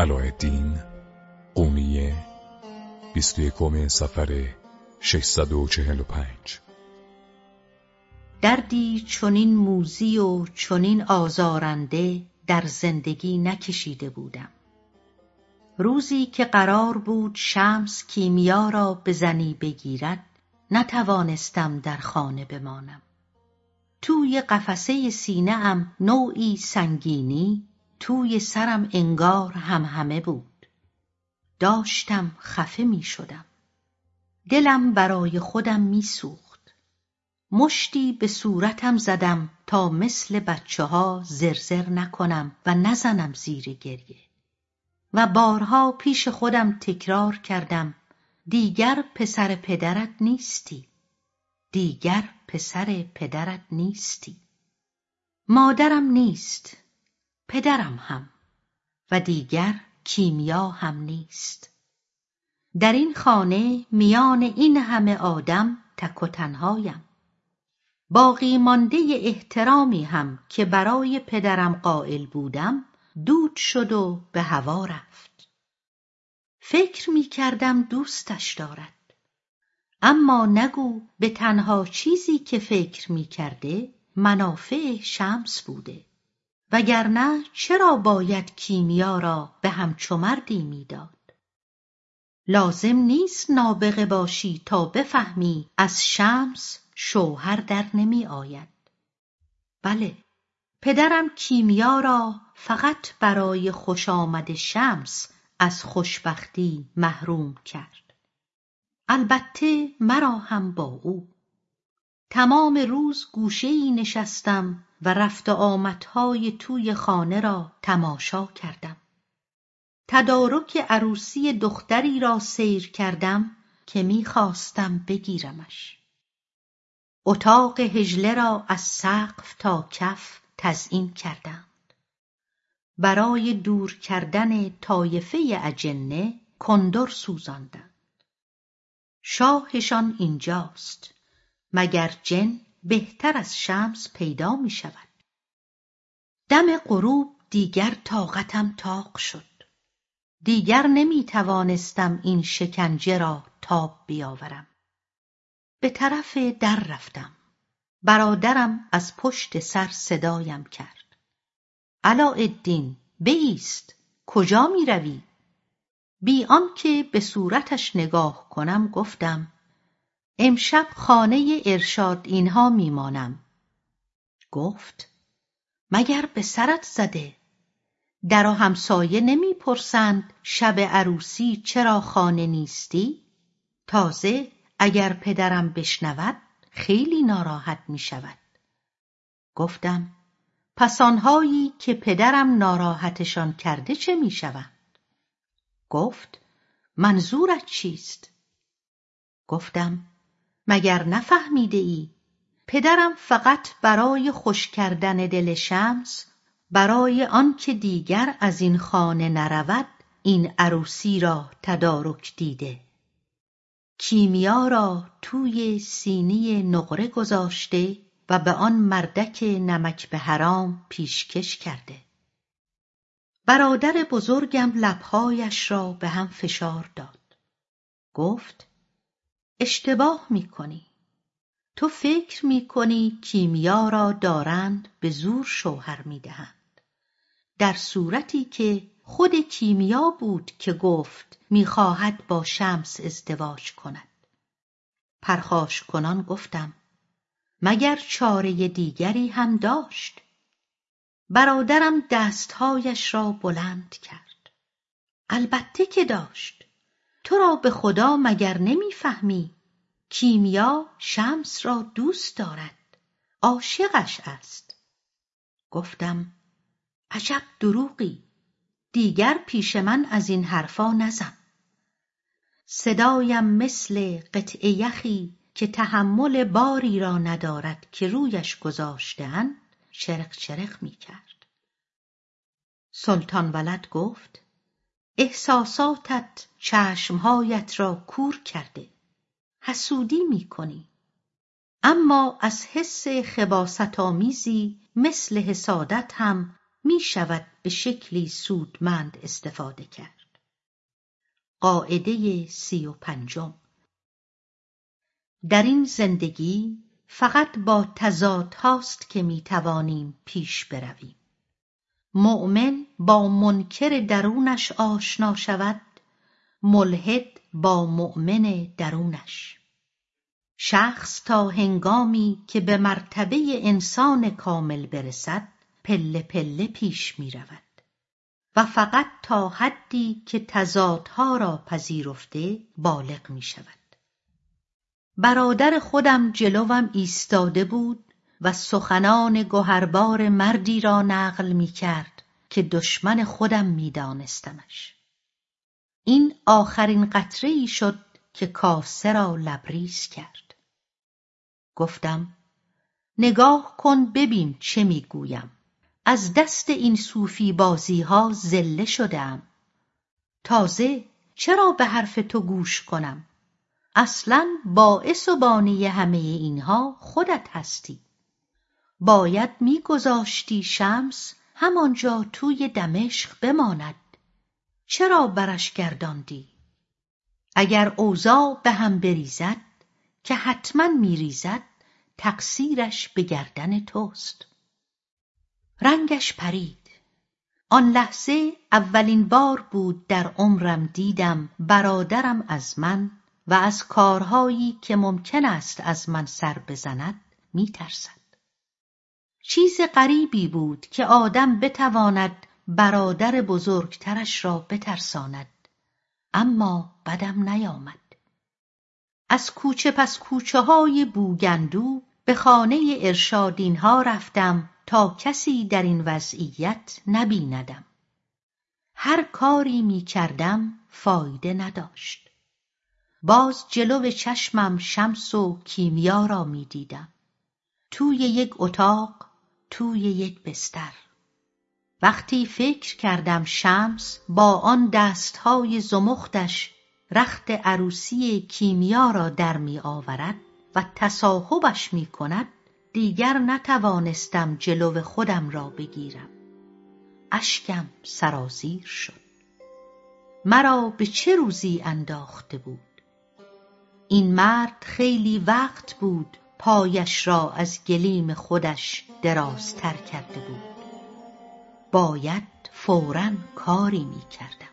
علایالدین قونیه 21 سفر 645 دردی چنین موزی و چنین آزارنده در زندگی نکشیده بودم. روزی که قرار بود شمس کیمیا را به زنی بگیرد نتوانستم در خانه بمانم. توی قفسه سینه ام نوعی سنگینی توی سرم انگار همهمه بود. داشتم خفه می شدم. دلم برای خودم می سوخت. مشتی به صورتم زدم تا مثل بچه ها زرزر نکنم و نزنم زیر گریه. و بارها پیش خودم تکرار کردم دیگر پسر پدرت نیستی. دیگر پسر پدرت نیستی. مادرم نیست. پدرم هم و دیگر کیمیا هم نیست. در این خانه میان این همه آدم تک و تنهایم. باقی مانده احترامی هم که برای پدرم قائل بودم دود شد و به هوا رفت. فکر می کردم دوستش دارد. اما نگو به تنها چیزی که فکر می کرده منافع شمس بوده. وگرنه چرا باید کیمیا را به همچو مردی می‌داد؟ لازم نیست نابغه باشی تا بفهمی از شمس شوهر در نمی آید. بله پدرم کیمیا را فقط برای خوش آمد شمس از خوشبختی محروم کرد. البته مرا هم با او. تمام روز گوشهای نشستم و رفت و آمدهای توی خانه را تماشا کردم. تدارک عروسی دختری را سیر کردم که می‌خواستم بگیرمش. اتاق هجله را از سقف تا کف تزئین کردند برای دور کردن طایفه اجنه کندر سوزاندند. شاهشان اینجاست. مگر جن بهتر از شمس پیدا می شود. دم غروب دیگر طاقتم تاق شد. دیگر نمی توانستم این شکنجه را تاب بیاورم. به طرف در رفتم. برادرم از پشت سر صدایم کرد. علاءالدین بایست کجا می روی؟ بی آنکه به صورتش نگاه کنم گفتم امشب خانه ارشاد اینها میمانم گفت مگر به سرت زده در و همسایه نمی‌پرسند شب عروسی چرا خانه نیستی تازه اگر پدرم بشنود خیلی ناراحت می شود گفتم پس آنهایی که پدرم ناراحتشان کرده چه می شود؟ گفت منظورت چیست؟ گفتم مگر نفهمیده ای پدرم فقط برای خوش کردن دل شمس برای آنکه دیگر از این خانه نرود این عروسی را تدارک دیده. کیمیا را توی سینی نقره گذاشته و به آن مردک نمک به حرام پیشکش کرده. برادر بزرگم لبهایش را به هم فشار داد. گفت اشتباه می‌کنی. تو فکر می‌کنی کیمیا را دارند به زور شوهر می‌دهند. در صورتی که خود کیمیا بود که گفت می‌خواهد با شمس ازدواج کند. پرخاش کنان گفتم مگر چاره دیگری هم داشت؟ برادرم دستهایش را بلند کرد. البته که داشت. تو را به خدا مگر نمی‌فهمی؟ کیمیا شمس را دوست دارد. عاشقش است. گفتم عجب دروغی. دیگر پیش من از این حرفا نزن. صدایم مثل قطع یخی که تحمل باری را ندارد که رویش گذاشتهاند چرق چرق می کرد سلطان ولد گفت احساساتت چشمهایت را کور کرده حسودی می‌کنی اما از حس خباست آمیزی مثل حسادت هم می شود به شکلی سودمند استفاده کرد. قاعده سی و پنجم در این زندگی فقط با تضاد هاست که می توانیم پیش برویم. مؤمن با منکر درونش آشنا شود ملحد با مؤمن درونش شخص تا هنگامی که به مرتبه انسان کامل برسد پله پله پیش می رود و فقط تا حدی که تضادها را پذیرفته بالغ می شود. برادر خودم جلوم ایستاده بود و سخنان گهربار مردی را نقل می کرد که دشمن خودم می دانستمش. این آخرین قطره ای شد که کاسه را لبریز کرد. گفتم نگاه کن ببین چه می‌گویم. از دست این صوفی بازی ها زله شدم. تازه چرا به حرف تو گوش کنم؟ اصلا باعث و بانی همه اینها خودت هستی. باید میگذاشتی شمس همانجا توی دمشق بماند. چرا برش گرداندی؟ اگر اوضاع به هم بریزد که حتما میریزد تقصیرش به گردن توست. رنگش پرید آن لحظه اولین بار بود در عمرم دیدم برادرم از من و از کارهایی که ممکن است از من سر بزند میترسد چیز غریبی بود که آدم بتواند برادر بزرگترش را بترساند. اما بدم نیامد. از کوچه پس کوچه های بوگندو به خانه ارشادین ها رفتم تا کسی در این وضعیت نبیندم. هر کاری می کردم فایده نداشت. باز جلو چشمم شمس و کیمیا را می دیدم توی یک اتاق توی یک بستر. وقتی فکر کردم شمس با آن دستهای زمختش رخت عروسی کیمیا را در می آورد و تصاحبش می کند دیگر نتوانستم جلو خودم را بگیرم. اشکم سرازیر شد. مرا به چه روزی انداخته بود؟ این مرد خیلی وقت بود پایش را از گلیم خودش درازتر کرده بود. باید فورا کاری می کردم